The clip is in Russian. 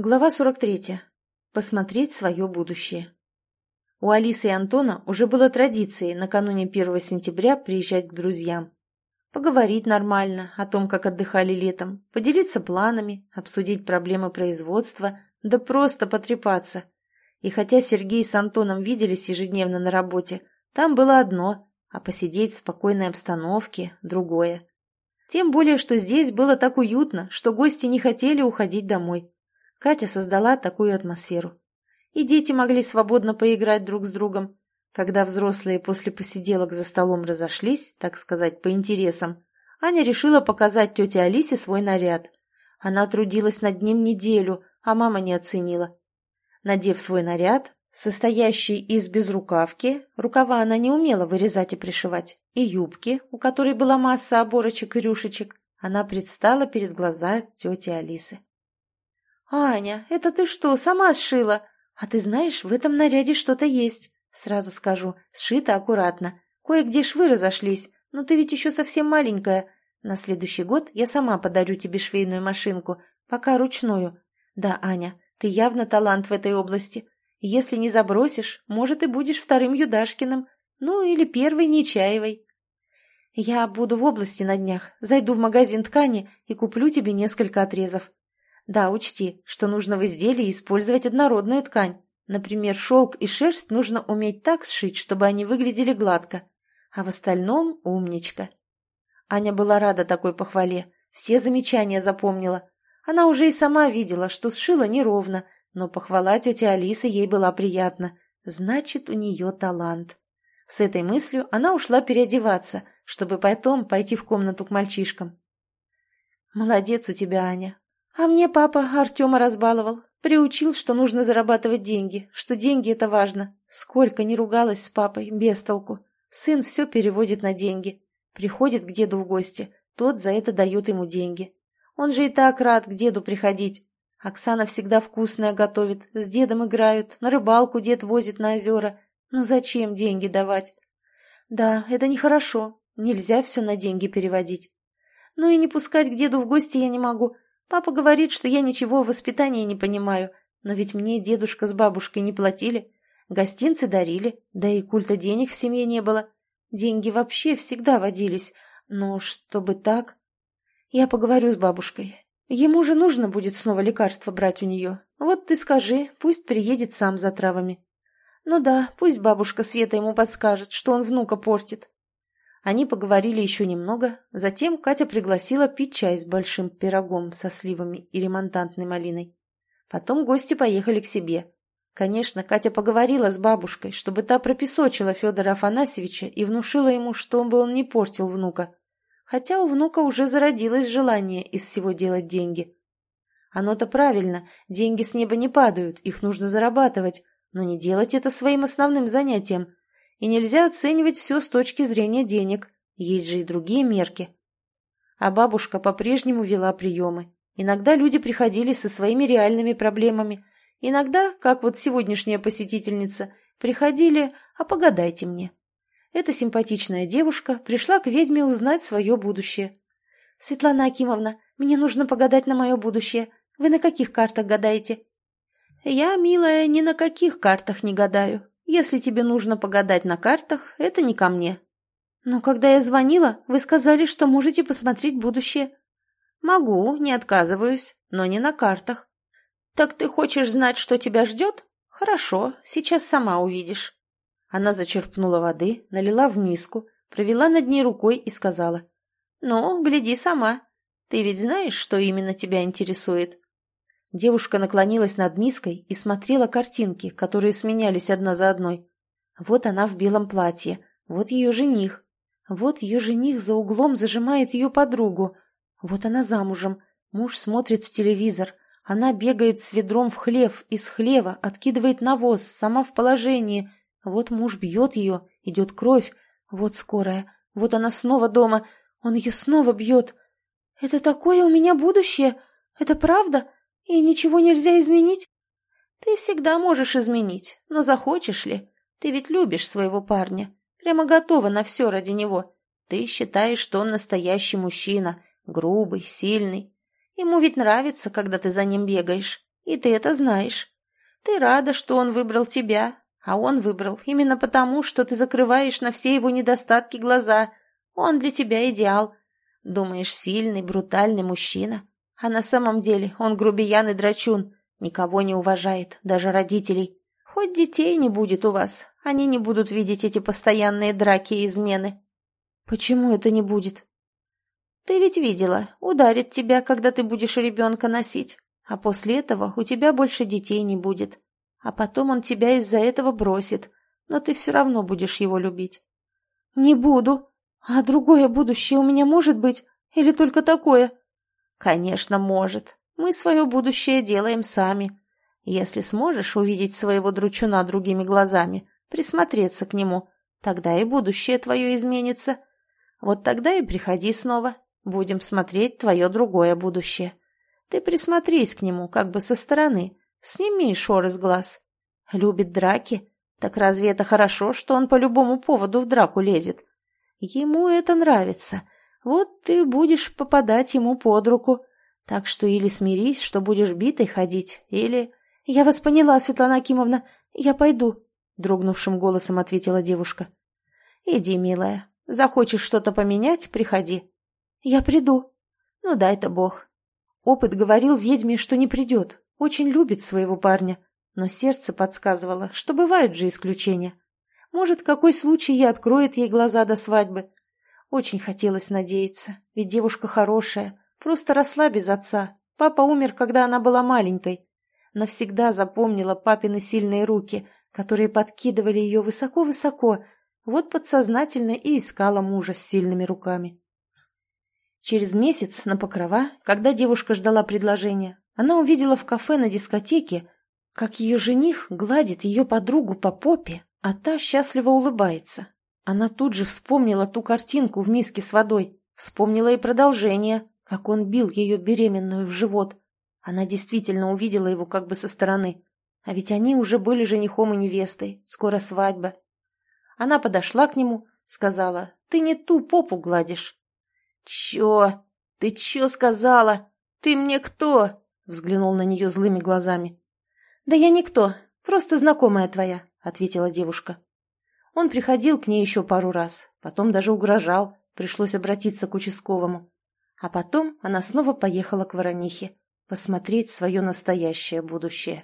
Глава 43. Посмотреть свое будущее. У Алисы и Антона уже было традицией накануне 1 сентября приезжать к друзьям. Поговорить нормально о том, как отдыхали летом, поделиться планами, обсудить проблемы производства, да просто потрепаться. И хотя Сергей с Антоном виделись ежедневно на работе, там было одно, а посидеть в спокойной обстановке – другое. Тем более, что здесь было так уютно, что гости не хотели уходить домой. Катя создала такую атмосферу. И дети могли свободно поиграть друг с другом. Когда взрослые после посиделок за столом разошлись, так сказать, по интересам, Аня решила показать тете Алисе свой наряд. Она трудилась над ним неделю, а мама не оценила. Надев свой наряд, состоящий из безрукавки, рукава она не умела вырезать и пришивать, и юбки, у которой была масса оборочек и рюшечек, она предстала перед глаза тети Алисы. «Аня, это ты что, сама сшила? А ты знаешь, в этом наряде что-то есть. Сразу скажу, сшито аккуратно. Кое-где швы разошлись, но ты ведь еще совсем маленькая. На следующий год я сама подарю тебе швейную машинку, пока ручную. Да, Аня, ты явно талант в этой области. Если не забросишь, может, и будешь вторым Юдашкиным, ну или первой Нечаевой. Я буду в области на днях, зайду в магазин ткани и куплю тебе несколько отрезов. Да, учти, что нужно в изделии использовать однородную ткань. Например, шелк и шерсть нужно уметь так сшить, чтобы они выглядели гладко. А в остальном умничка. Аня была рада такой похвале, все замечания запомнила. Она уже и сама видела, что сшила неровно, но похвала тети Алисы ей была приятна. Значит, у нее талант. С этой мыслью она ушла переодеваться, чтобы потом пойти в комнату к мальчишкам. «Молодец у тебя, Аня. А мне папа Артема разбаловал. Приучил, что нужно зарабатывать деньги, что деньги — это важно. Сколько не ругалась с папой, без толку. Сын все переводит на деньги. Приходит к деду в гости, тот за это дает ему деньги. Он же и так рад к деду приходить. Оксана всегда вкусное готовит, с дедом играют, на рыбалку дед возит на озера. Ну зачем деньги давать? Да, это нехорошо, нельзя все на деньги переводить. Ну и не пускать к деду в гости я не могу, Папа говорит, что я ничего в воспитании не понимаю, но ведь мне дедушка с бабушкой не платили. Гостинцы дарили, да и культа денег в семье не было. Деньги вообще всегда водились, но чтобы так... Я поговорю с бабушкой. Ему же нужно будет снова лекарство брать у нее. Вот ты скажи, пусть приедет сам за травами. Ну да, пусть бабушка Света ему подскажет, что он внука портит. Они поговорили еще немного, затем Катя пригласила пить чай с большим пирогом со сливами и ремонтантной малиной. Потом гости поехали к себе. Конечно, Катя поговорила с бабушкой, чтобы та пропесочила Федора Афанасьевича и внушила ему, что он бы он не портил внука. Хотя у внука уже зародилось желание из всего делать деньги. Оно-то правильно, деньги с неба не падают, их нужно зарабатывать, но не делать это своим основным занятием – и нельзя оценивать все с точки зрения денег, есть же и другие мерки. А бабушка по-прежнему вела приемы. Иногда люди приходили со своими реальными проблемами, иногда, как вот сегодняшняя посетительница, приходили «а погадайте мне». Эта симпатичная девушка пришла к ведьме узнать свое будущее. «Светлана Акимовна, мне нужно погадать на мое будущее. Вы на каких картах гадаете?» «Я, милая, ни на каких картах не гадаю. Если тебе нужно погадать на картах, это не ко мне. Но когда я звонила, вы сказали, что можете посмотреть будущее. Могу, не отказываюсь, но не на картах. Так ты хочешь знать, что тебя ждет? Хорошо, сейчас сама увидишь. Она зачерпнула воды, налила в миску, провела над ней рукой и сказала. «Ну, гляди сама. Ты ведь знаешь, что именно тебя интересует?» Девушка наклонилась над миской и смотрела картинки, которые сменялись одна за одной. Вот она в белом платье, вот ее жених. Вот ее жених за углом зажимает ее подругу. Вот она замужем, муж смотрит в телевизор. Она бегает с ведром в хлев, из хлева откидывает навоз, сама в положении. Вот муж бьет ее, идет кровь. Вот скорая, вот она снова дома, он ее снова бьет. «Это такое у меня будущее? Это правда?» И ничего нельзя изменить? Ты всегда можешь изменить, но захочешь ли? Ты ведь любишь своего парня, прямо готова на все ради него. Ты считаешь, что он настоящий мужчина, грубый, сильный. Ему ведь нравится, когда ты за ним бегаешь. И ты это знаешь. Ты рада, что он выбрал тебя, а он выбрал именно потому, что ты закрываешь на все его недостатки глаза. Он для тебя идеал. Думаешь, сильный, брутальный мужчина. А на самом деле он грубиян и драчун, никого не уважает, даже родителей. Хоть детей не будет у вас, они не будут видеть эти постоянные драки и измены. Почему это не будет? Ты ведь видела, ударит тебя, когда ты будешь ребенка носить, а после этого у тебя больше детей не будет. А потом он тебя из-за этого бросит, но ты все равно будешь его любить. Не буду. А другое будущее у меня может быть? Или только такое? Конечно, может. Мы свое будущее делаем сами. Если сможешь увидеть своего дручуна другими глазами, присмотреться к нему, тогда и будущее твое изменится. Вот тогда и приходи снова. Будем смотреть твое другое будущее. Ты присмотрись к нему как бы со стороны. Сними шоры с глаз. Любит драки? Так разве это хорошо, что он по любому поводу в драку лезет? Ему это нравится. Вот ты будешь попадать ему под руку. Так что или смирись, что будешь битой ходить, или... Я вас поняла, Светлана Акимовна. Я пойду, — дрогнувшим голосом ответила девушка. Иди, милая. Захочешь что-то поменять — приходи. Я приду. Ну, дай-то бог. Опыт говорил ведьме, что не придет. Очень любит своего парня. Но сердце подсказывало, что бывают же исключения. Может, какой случай и откроет ей глаза до свадьбы. Очень хотелось надеяться, ведь девушка хорошая, просто росла без отца. Папа умер, когда она была маленькой. Навсегда запомнила папины сильные руки, которые подкидывали ее высоко-высоко, вот подсознательно и искала мужа с сильными руками. Через месяц на Покрова, когда девушка ждала предложения, она увидела в кафе на дискотеке, как ее жених гладит ее подругу по попе, а та счастливо улыбается. Она тут же вспомнила ту картинку в миске с водой, вспомнила и продолжение, как он бил ее беременную в живот. Она действительно увидела его как бы со стороны. А ведь они уже были женихом и невестой, скоро свадьба. Она подошла к нему, сказала, «Ты не ту попу гладишь». «Чё? Ты чё сказала? Ты мне кто?» взглянул на нее злыми глазами. «Да я никто, просто знакомая твоя», — ответила девушка. Он приходил к ней еще пару раз, потом даже угрожал, пришлось обратиться к участковому. А потом она снова поехала к Воронихе посмотреть свое настоящее будущее.